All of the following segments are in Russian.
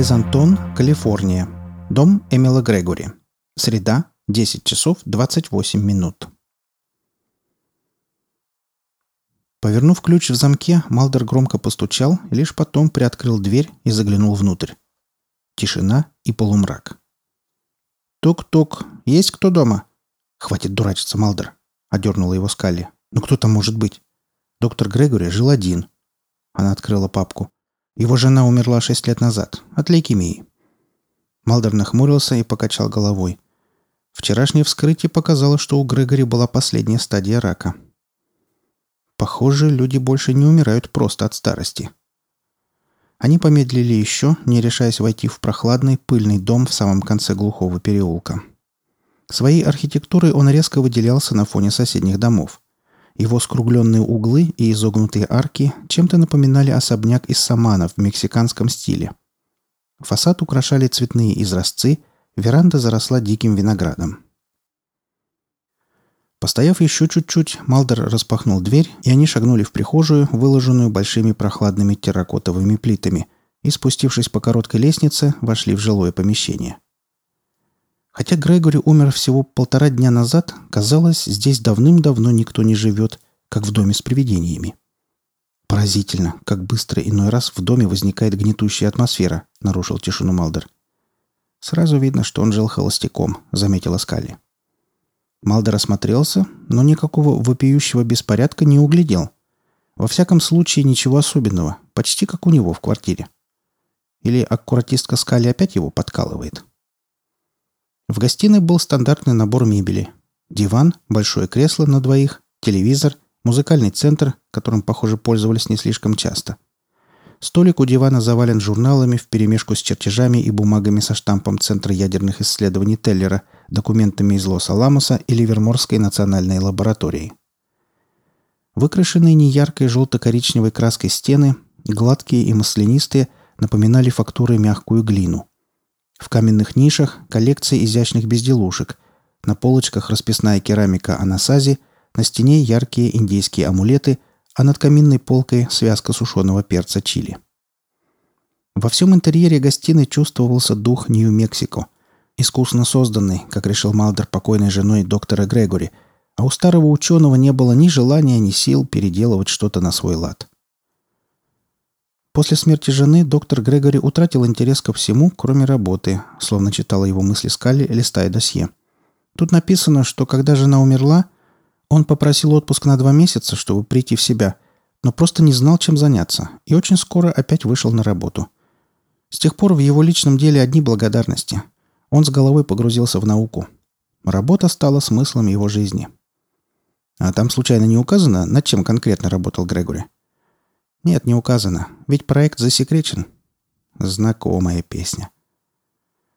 Плезантон, Калифорния. Дом Эмила Грегори. Среда, 10 часов 28 минут. Повернув ключ в замке, Малдер громко постучал лишь потом приоткрыл дверь и заглянул внутрь. Тишина и полумрак. «Тук-тук. Есть кто дома?» «Хватит дурачиться, Малдер», — одернула его Скалли. «Ну кто там может быть?» Доктор Грегори жил один. Она открыла папку. Его жена умерла шесть лет назад. От лейкемии. Малдер нахмурился и покачал головой. Вчерашнее вскрытие показало, что у Грегори была последняя стадия рака. Похоже, люди больше не умирают просто от старости. Они помедлили еще, не решаясь войти в прохладный, пыльный дом в самом конце глухого переулка. Своей архитектурой он резко выделялся на фоне соседних домов. Его скругленные углы и изогнутые арки чем-то напоминали особняк из саманов в мексиканском стиле. Фасад украшали цветные изразцы, веранда заросла диким виноградом. Постояв еще чуть-чуть, Малдер распахнул дверь, и они шагнули в прихожую, выложенную большими прохладными терракотовыми плитами, и, спустившись по короткой лестнице, вошли в жилое помещение. Хотя Грегори умер всего полтора дня назад, казалось, здесь давным-давно никто не живет, как в доме с привидениями. Поразительно, как быстро иной раз в доме возникает гнетущая атмосфера, нарушил тишину Малдер. Сразу видно, что он жил холостяком, заметила Скалли. Малдер осмотрелся, но никакого вопиющего беспорядка не углядел. Во всяком случае, ничего особенного, почти как у него в квартире. Или аккуратистка Скали опять его подкалывает. В гостиной был стандартный набор мебели. Диван, большое кресло на двоих, телевизор, музыкальный центр, которым, похоже, пользовались не слишком часто. Столик у дивана завален журналами вперемешку с чертежами и бумагами со штампом Центра ядерных исследований Теллера – документами из Лос-Аламоса и Ливерморской национальной лаборатории. Выкрашенные неяркой желто-коричневой краской стены, гладкие и маслянистые, напоминали фактурой мягкую глину. В каменных нишах коллекция изящных безделушек, на полочках расписная керамика анасази, на стене яркие индейские амулеты, а над каминной полкой связка сушеного перца чили. Во всем интерьере гостиной чувствовался дух Нью-Мексико – искусно созданный, как решил Малдер покойной женой доктора Грегори, а у старого ученого не было ни желания, ни сил переделывать что-то на свой лад. После смерти жены доктор Грегори утратил интерес ко всему, кроме работы, словно читала его мысли Скалли, листая досье. Тут написано, что когда жена умерла, он попросил отпуск на два месяца, чтобы прийти в себя, но просто не знал, чем заняться, и очень скоро опять вышел на работу. С тех пор в его личном деле одни благодарности – он с головой погрузился в науку. Работа стала смыслом его жизни. А там случайно не указано, над чем конкретно работал Грегори? Нет, не указано, ведь проект засекречен. Знакомая песня.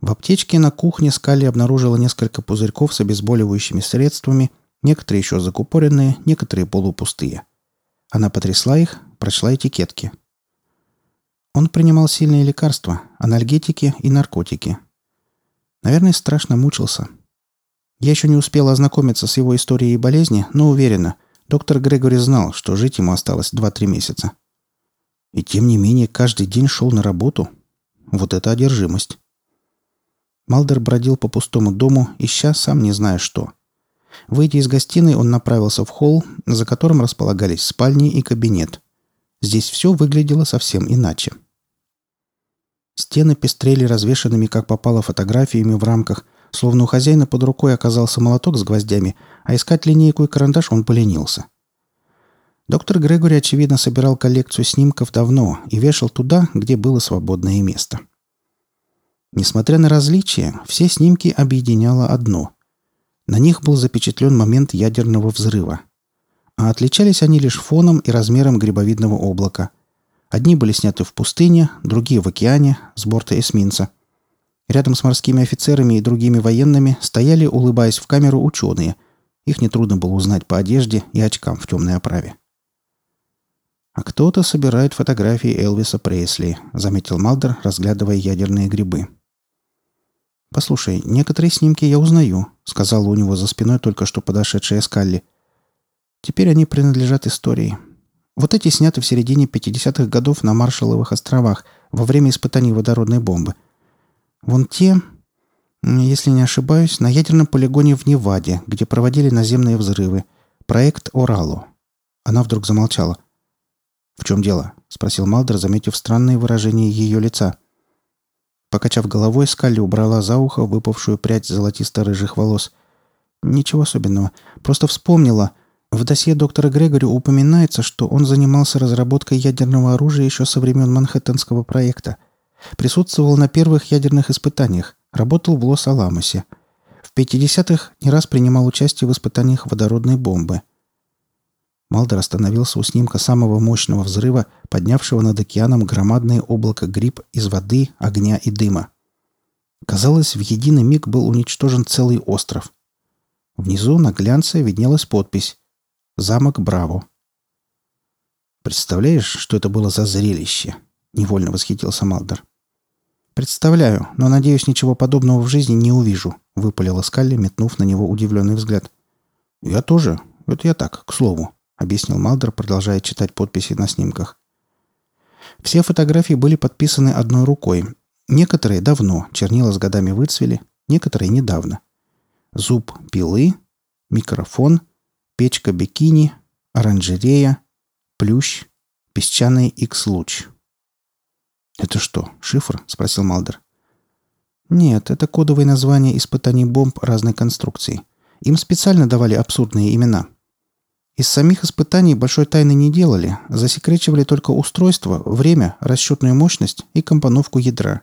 В аптечке на кухне Скалли обнаружила несколько пузырьков с обезболивающими средствами, некоторые еще закупоренные, некоторые полупустые. Она потрясла их, прочла этикетки. Он принимал сильные лекарства, анальгетики и наркотики, Наверное, страшно мучился. Я еще не успела ознакомиться с его историей болезни, но уверена, доктор Грегори знал, что жить ему осталось 2-3 месяца. И тем не менее каждый день шел на работу. Вот это одержимость. Малдер бродил по пустому дому, ища сам не зная что. Выйдя из гостиной, он направился в холл, за которым располагались спальни и кабинет. Здесь все выглядело совсем иначе. Стены пестрели развешанными, как попало, фотографиями в рамках, словно у хозяина под рукой оказался молоток с гвоздями, а искать линейку и карандаш он поленился. Доктор Грегори, очевидно, собирал коллекцию снимков давно и вешал туда, где было свободное место. Несмотря на различия, все снимки объединяло одно. На них был запечатлен момент ядерного взрыва. А отличались они лишь фоном и размером грибовидного облака – Одни были сняты в пустыне, другие в океане, с борта эсминца. Рядом с морскими офицерами и другими военными стояли, улыбаясь в камеру, ученые. Их нетрудно было узнать по одежде и очкам в темной оправе. «А кто-то собирает фотографии Элвиса Пресли», — заметил Малдер, разглядывая ядерные грибы. «Послушай, некоторые снимки я узнаю», — сказала у него за спиной только что подошедшая Скалли. «Теперь они принадлежат истории. Вот эти сняты в середине 50-х годов на Маршалловых островах, во время испытаний водородной бомбы. Вон те, если не ошибаюсь, на ядерном полигоне в Неваде, где проводили наземные взрывы. Проект «Орало». Она вдруг замолчала. «В чем дело?» — спросил Малдер, заметив странное выражение ее лица. Покачав головой, Скалли убрала за ухо выпавшую прядь золотисто-рыжих волос. «Ничего особенного. Просто вспомнила. В досье доктора Грегори упоминается, что он занимался разработкой ядерного оружия еще со времен Манхэттенского проекта. Присутствовал на первых ядерных испытаниях. Работал в Лос-Аламосе. В 50-х не раз принимал участие в испытаниях водородной бомбы. Малдер остановился у снимка самого мощного взрыва, поднявшего над океаном громадное облако гриб из воды, огня и дыма. Казалось, в единый миг был уничтожен целый остров. Внизу на глянце виднелась подпись «Замок Браво». «Представляешь, что это было за зрелище?» — невольно восхитился Малдер. «Представляю, но, надеюсь, ничего подобного в жизни не увижу», — выпалила Скалли, метнув на него удивленный взгляд. «Я тоже. Это я так, к слову», — объяснил Малдер, продолжая читать подписи на снимках. Все фотографии были подписаны одной рукой. Некоторые давно, чернила с годами выцвели, некоторые недавно. Зуб пилы, микрофон, печка бикини, оранжерея, плющ, песчаный X-луч. «Это что, шифр?» — спросил Малдер. «Нет, это кодовые названия испытаний бомб разной конструкции. Им специально давали абсурдные имена. Из самих испытаний большой тайны не делали, засекречивали только устройство, время, расчетную мощность и компоновку ядра.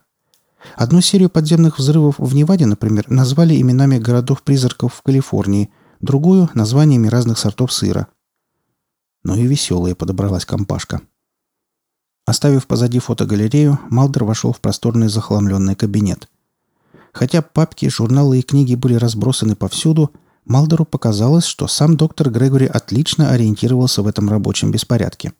Одну серию подземных взрывов в Неваде, например, назвали именами городов-призраков в Калифорнии, другую – названиями разных сортов сыра. Ну и веселая подобралась компашка. Оставив позади фотогалерею, Малдер вошел в просторный захламленный кабинет. Хотя папки, журналы и книги были разбросаны повсюду – Малдору показалось, что сам доктор Грегори отлично ориентировался в этом рабочем беспорядке.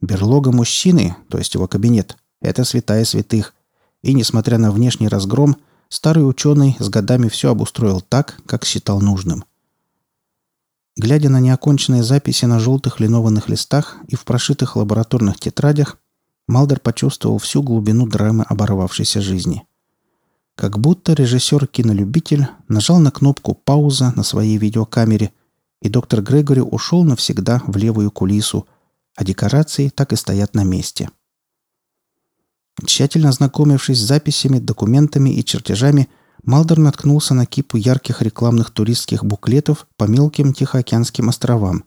Берлога мужчины, то есть его кабинет, это святая святых. И, несмотря на внешний разгром, старый ученый с годами все обустроил так, как считал нужным. Глядя на неоконченные записи на желтых линованных листах и в прошитых лабораторных тетрадях, Малдер почувствовал всю глубину драмы оборвавшейся жизни – как будто режиссер-кинолюбитель нажал на кнопку «Пауза» на своей видеокамере, и доктор Грегори ушел навсегда в левую кулису, а декорации так и стоят на месте. Тщательно ознакомившись с записями, документами и чертежами, Малдер наткнулся на кипу ярких рекламных туристских буклетов по мелким Тихоокеанским островам.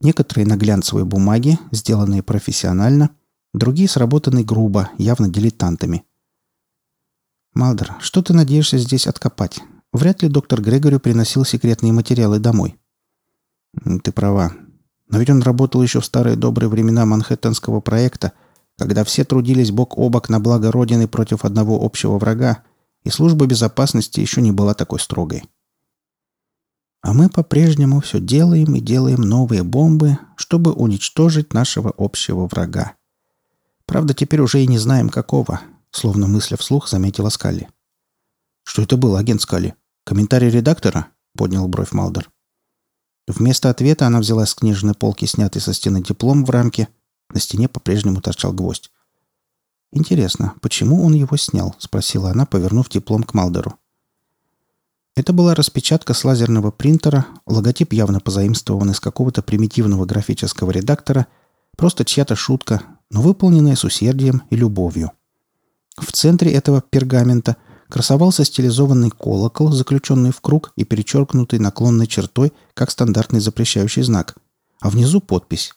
Некоторые на глянцевой бумаге, сделанные профессионально, другие сработаны грубо, явно дилетантами. «Малдер, что ты надеешься здесь откопать? Вряд ли доктор Грегори приносил секретные материалы домой». «Ты права. Но ведь он работал еще в старые добрые времена Манхэттенского проекта, когда все трудились бок о бок на благо Родины против одного общего врага, и служба безопасности еще не была такой строгой. А мы по-прежнему все делаем и делаем новые бомбы, чтобы уничтожить нашего общего врага. Правда, теперь уже и не знаем какого, Словно мысля вслух заметила Скалли. «Что это было, агент Скалли? Комментарий редактора?» — поднял бровь Малдер. Вместо ответа она взяла с книжной полки снятый со стены диплом в рамке. На стене по-прежнему торчал гвоздь. «Интересно, почему он его снял?» — спросила она, повернув диплом к Малдеру. Это была распечатка с лазерного принтера, логотип явно позаимствован из какого-то примитивного графического редактора, просто чья-то шутка, но выполненная с усердием и любовью. В центре этого пергамента красовался стилизованный колокол, заключенный в круг и перечеркнутый наклонной чертой, как стандартный запрещающий знак, а внизу подпись.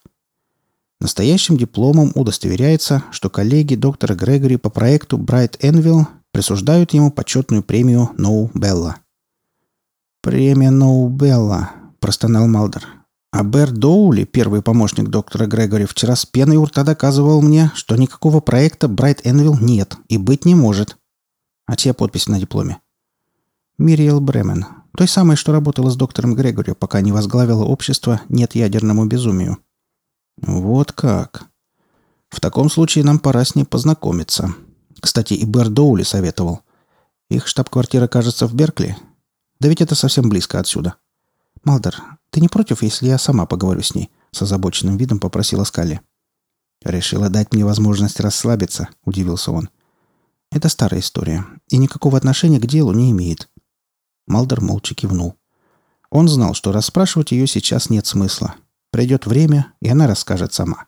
Настоящим дипломом удостоверяется, что коллеги доктора Грегори по проекту Bright Envil присуждают ему почетную премию Ноу Белла. «Премия Ноу Белла», – простонал Малдер. А Бер Доули, первый помощник доктора Грегори, вчера с пеной у рта доказывал мне, что никакого проекта Bright Envil нет и быть не может. А чья подпись на дипломе? Мириэл Бремен. Той самой, что работала с доктором Грегори, пока не возглавила общество «Нет ядерному безумию». Вот как. В таком случае нам пора с ней познакомиться. Кстати, и Бер Доули советовал. Их штаб-квартира, кажется, в Беркли. Да ведь это совсем близко отсюда. Малдер, ты не против, если я сама поговорю с ней?» — с озабоченным видом попросила Скалли. «Решила дать мне возможность расслабиться», — удивился он. «Это старая история, и никакого отношения к делу не имеет». Малдер молча кивнул. Он знал, что расспрашивать ее сейчас нет смысла. Придет время, и она расскажет сама.